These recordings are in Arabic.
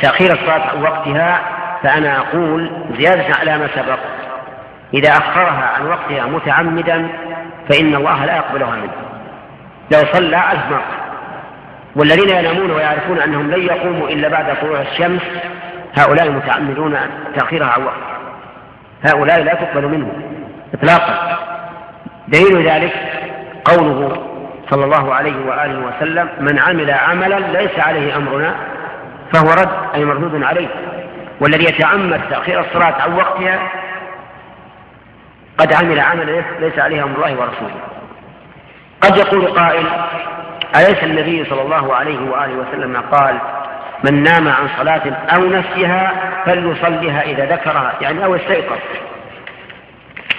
تأخير الصلاة عن وقتها فأنا أقول زيادة على ما سبق. إذا أخرها عن وقتها متعمدا فإن الله لا يقبلها منه. لو صلى ألف مرة والذين ينامون ويعرفون أنهم لن يقوموا إلا بعد طلوع الشمس هؤلاء متعمدون تأخيرها عن وقت هؤلاء لا تقبل منهم إطلاقا. دليل ذلك قوله صلى الله عليه وآله وسلم من عمل عملا ليس عليه أمرنا فهو رد أي مردود عليه. والذي يتعمد تأخير الصلاة عن وقتها قد عمل عملا ليس عليه أمر الله ورسوله. قد يقول قائل أليس النبي صلى الله عليه وآله وسلم قال من نام عن صلاة أو نسيها فليصليها إذا ذكرها. يعني أو استيقظ.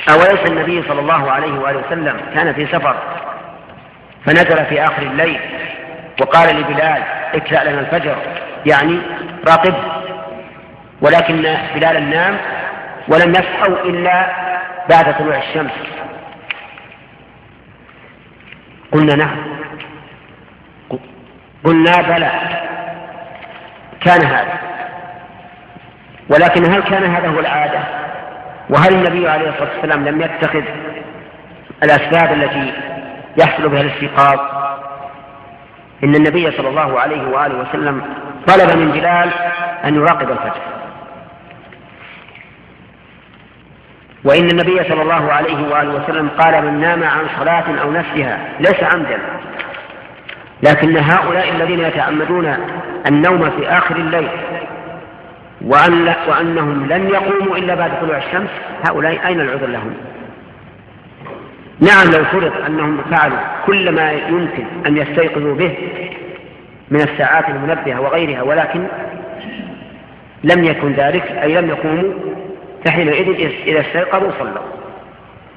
أوليس النبي صلى الله عليه وآله وسلم كان في سفر فنزل في آخر الليل وقال لبلال اكلأ لنا الفجر. يعني راقب ولكن بلال نام ولم يصحوا إلا بعد طلوع الشمس. قلنا نعم. قلنا بلى. كان هذا. ولكن هل كان هذا هو العادة؟ وهل النبي عليه الصلاة والسلام لم يتخذ الأسباب التي يحصل بها الاستيقاظ؟ إن النبي صلى الله عليه وآله وسلم طلب من بلال أن يراقب الفجر وإن النبي صلى الله عليه وآله وسلم قال من نام عن صلاة أو نسيها ليس عمدا. لكن هؤلاء الذين يتعمدون النوم في آخر الليل وأن وأنهم لن يقوموا إلا بعد طلوع الشمس هؤلاء أين العذر لهم؟ نعم لو فرض أنهم فعلوا كل ما يمكن أن يستيقظوا به من الساعات المنبهة وغيرها ولكن لم يكن ذلك أي لم يقوموا فحينئذ إذا استيقظوا صلوا.